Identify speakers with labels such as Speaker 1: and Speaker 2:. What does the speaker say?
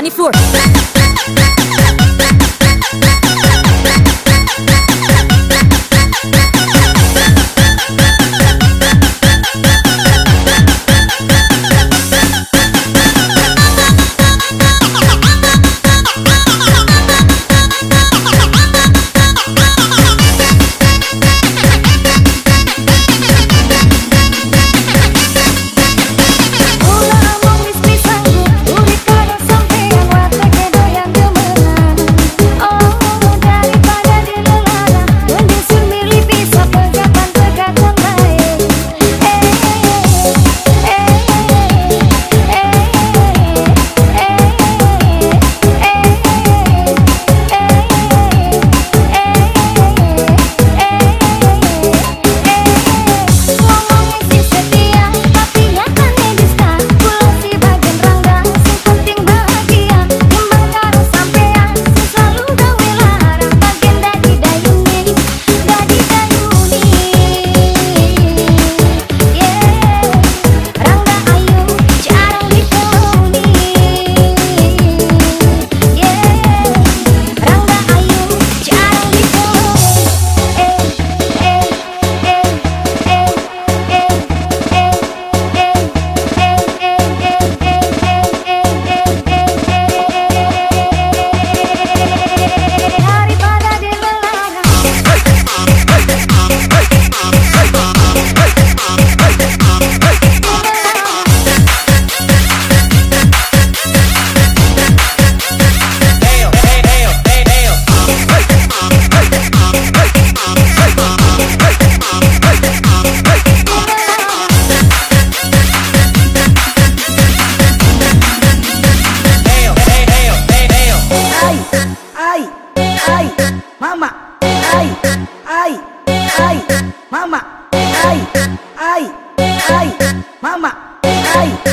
Speaker 1: Manipur. Hey!